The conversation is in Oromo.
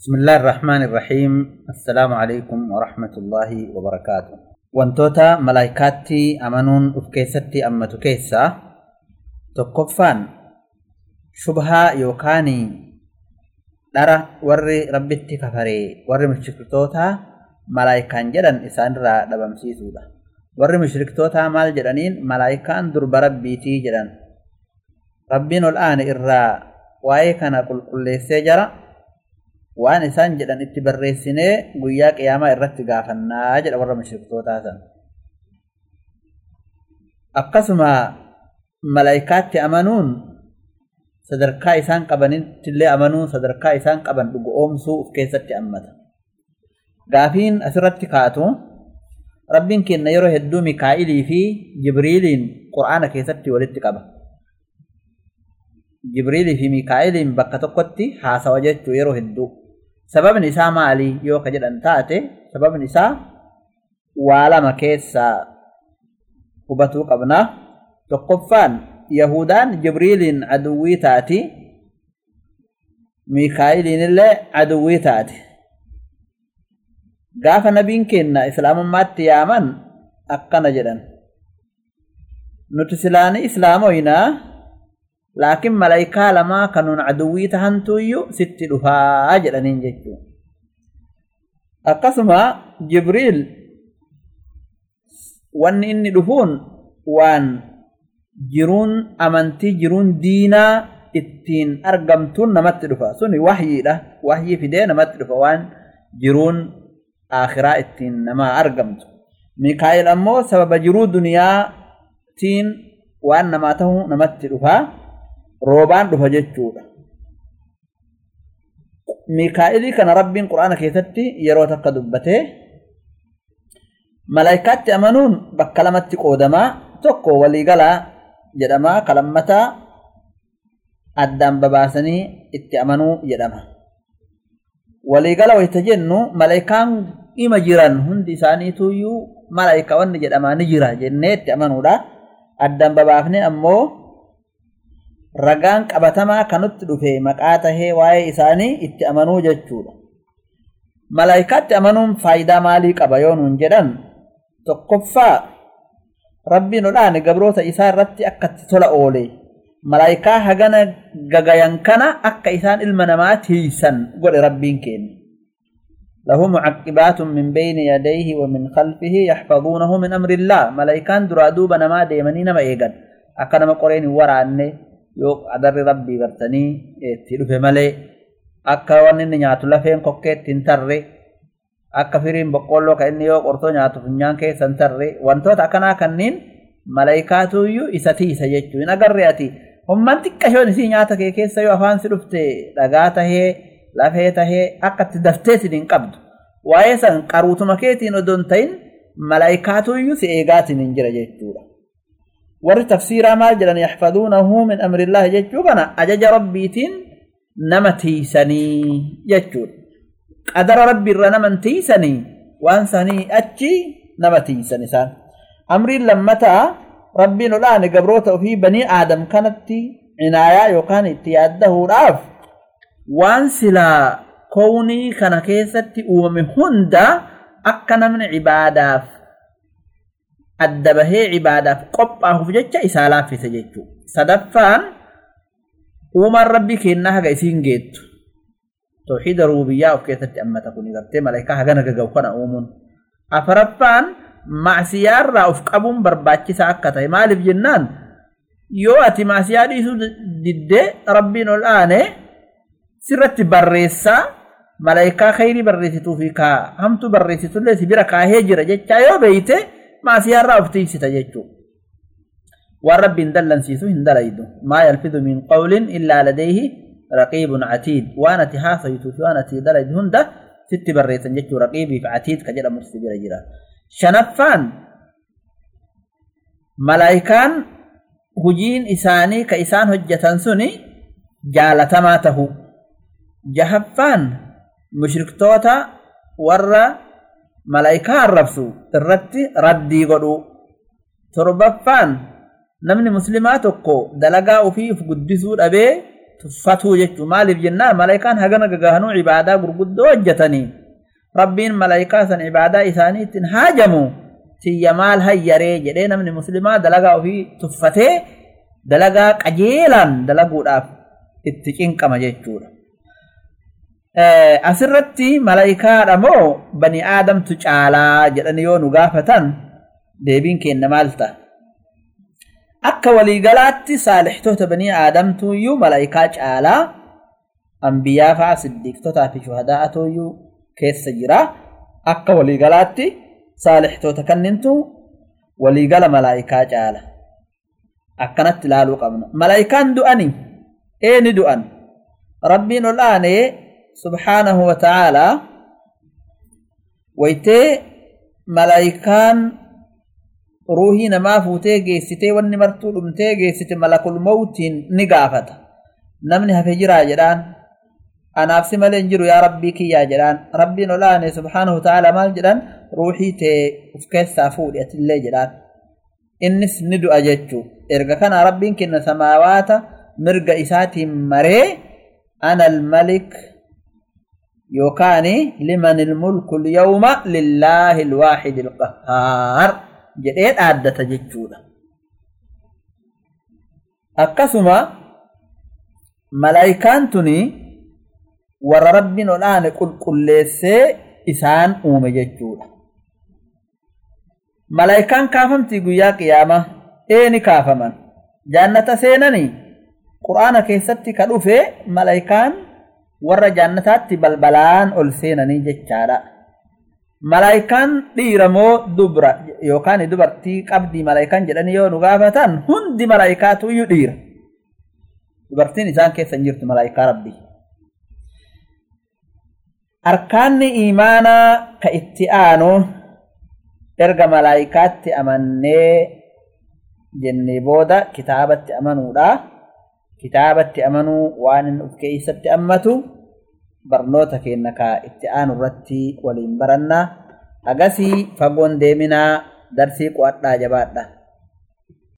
بسم الله الرحمن الرحيم. السلام عليكم ورحمة الله وبركاته. وانتوتا ملايكاتي أمنون أفكيستي أمتو كيسا تقفان شبها يوكاني لارا ورّي ربتي كفري ورّي مشركتوتا ملايكان جدن إسان را دبمسي سودا مشركتوتا مال جدنين ملايكان درب durba rabbiitii jedhan. rabbiin ol ارى وايكنا قل قل qulqulleessee jedhan itti barreessinee guyyaa qiyaamaa irratti gaafannaa jedha warra mushriktootaa san akkasuma malaayikaatti amanuun sadarkaa isaan qabanittillee amanuun sadarkaa isaan qaban dhugoomsuu uf keessatti ammata gaafiin asirratti kaatu rabbiin kenna yeroo hedduu mikaa'ilii fi jibriiliin qur'aana keessatti walitti qaba jibriilii fi mikaa'iliin bakka tokkotti haasawa jechuu yeroo hedduu sababni isaa maali yoo ka jedhan taate sababni isaa waa lama keessaa hubatuu qabna tokkoffaan yahudaan jibriiliin aduwwii taati mikaa'iliin illee aduwwii taati gaafa nabiin kenna islaamummaatti yaaman akkana jedhan nuti silaani islaamoynaa laakiin malaayikaa lamaa kanuun aduwwii tahantuyyuu sitti dhufaa jedhaniin jechuu akkasuma jibriil wanni inni dhufuun waan jiruun amantii jiruun diinaa ittiin argamtuun namatti dhufa. Suni wahyiidha. Wahyii fidee namatti dhufa waan jiruun akhiraa ittiin namaa argamtu. Mikaa'il ammoo sababa jiruu duniyaatiin waan namaa tahuu namatti dhufaa kana rabbiin quraana keessatti yeroo takka dubbatee malaayikaatti amanuun bakka lamatti qoodamaa tokko waliigalaa jedhamaa kalammataa addaan babaasanii itti amanuu jedhama. Waliigala wayita jennu malaayikaan dhima jiran hundi isaaniituyyuu malaayika wanni jedhamaa ni jira jennee itti amanuudha. Addaan babaafne ammoo ragaan qabatamaa kanutti dhufe maqaa tahee waa'ee isaanii itti amanuu jechuudha. Malaayikaatti amanuun faayidaa maalii qaba yoo nuun jedhan tokkoffaa rabbiin odhaane gabroota isaa irratti akka itti tola oole malaayikaa hagana gagayan kana akka isaan ilma namaa tiisan godhe rabbiin keenya. له معقبات من بين يديه ومن خلفه يحفظونه من أمر الله ملائكان درادوب نما ديمني نما إيغان أكنما قرين ورانه yoo adarri rabbii gartanii itti dhufe malee akka wanni inni nyaatu lafeen kokkeetti hin tarre akka firiin boqqolloo ka inni yoo qortoo nyaatu funyaan keessa hin tarre wantoota akkanaa kanneen malaayikaatuyyuu isa tiisa jechuu hin agarre ati. Hommaan xiqqashoon isii nyaata kee keessa yoo afaan si dhufte dhagaa tahee lafee tahee akka itti dafteetiin hin qabdu waa'ee san qaruutuma keetiin odoon ta'in malaayikaatuyyuu si eegaatiin hin jira jechuudha. ور تفسير ما جلن يحفظونه من أمر الله يجوبنا أجج ربيت نمتي سني يجود أدر ربي رنمتي سني وأن سني أجي نمتي سني سان أمر لما تا ربي نلان قبروت في بني آدم كانت تي عناية عنايا تي أده راف وأن سلا كوني كان كيست أومهند أكن من عباده adda bahee cibaadaaf qophaahuuf jecha isaa laaffise jechuudha. Sadaffaan uumaan rabbii kennaa haga isiin geettu. Tawxiida rububiyyaa of keessatti ammata kun gartee malaayikaa hagana gagahu kana uumuun. Afaraffaan maasiyaarraa of qabuun barbaachisaa akka ta'e maaliif jennaan yoo ati maasiyaa dhiisuu diddee rabbiin ol aane sirratti barreessaa malaayikaa khayrii barreessituu fi kaa hamtuu barreessitullee si bira kaahee jira jechaa yoo maasiyaarraa of tiisita jechuudha. Waan rabbiin dallansiisu hin dalaydu. Maa yalfidu min qawlin illaa ladayhi raqiibun catiid. Waan ati haasayituu fi waan ati dalaydu hunda sitti barreessan jechuudha. Raqiibii fi catiid ka jedhamu si bira jira. Shanaffaan malaayikaan hujiin isaanii ka isaan hojjetan suni jaalatamaa tahu. Jahaffaan mushriktoota warra malaayikaa arrabsu irratti raddii godhu. Torbaffaan namni muslimaa tokko dalagaa ofii uf guddisuu dhabee tuffatuu jechuu maaliif jennaan malaayikaan hagana gagahanuu ibaadaa gurguddoo hojjetanii. Rabbiin malaayikaa san ibaadaa isaanii ittiin haajamu tiyya maal hayyaree? jedhee namni muslimaa dalagaa ofii tuffatee dalagaa qajeelaan dalaguudhaaf itti cinqama jechuudha. Asirratti malaayikaadha moo bani aadamtu caalaa jedhanii yoo nu gaafatan deebiin kenna maal ta'a? Akka waliigalaatti saalixtoota banii aadamtu iyyuu malaayikaa caalaa ambiyaa fa'aa siddiiqtotaa fi shuhadaa'atu iyyuu keessa jira. Akka waliigalaatti saalixtoota kannintu waliigala malaayikaa caala. Akkanatti ilaaluu qabna. Malaayikaan du'ani eeni du'an? Rabbiin ol aanee subhaanahu wa ta'aalaa waytee malaayikaan ruuhii namaa fuutee geessitee wanni martuu dhumtee geessite malakul mawtiin ni gaafata. Namni hafe jiraa jedhaan anaaf si malee hin jiru yaa rabbii kiyyaa jedhaan rabbiin ol aanee subhaanahu wa ta'aalaa maal jedhan ruuhii tee uf keessaa fuudhi atillee jedhaan. Innis ni du'a jechuu erga kana rabbiin kenna samaawaata mirga isaatiin maree ana almalik yookaan liman ilmulku lyawma lillaahi alwaaxidi alqahhaar jedhee dhaaddata jechuudha. Akkasuma malaayikaan tuni warra rabbiin ol aane qulqulleessee isaan uume jechuudha. Malaayikaan kaafamtii guyyaa qiyaamaa eeni kaafaman jaannata seenanii quraana keessatti ka dhufe malaayikaan dhiira moo dubra yookaan dubartii qabdii malaayikaan jedhanii yoo nu gaafatan hundi malaayikaatu iyyuu dhiira. Dubartiin isaan keessa hin jirtu malaayikaa rabbii. Arkaanni imaanaa ka itti aanu erga malaayikaatti amannee jennee booda kitaabatti amanuudha. Kitaabatti amanuu waan inni of keessatti hammatu barnoota keenya kaa itti aanu irratti waliin barannaa. Agasii fagoon deeminaa darsii qo'adhaa jabaadha.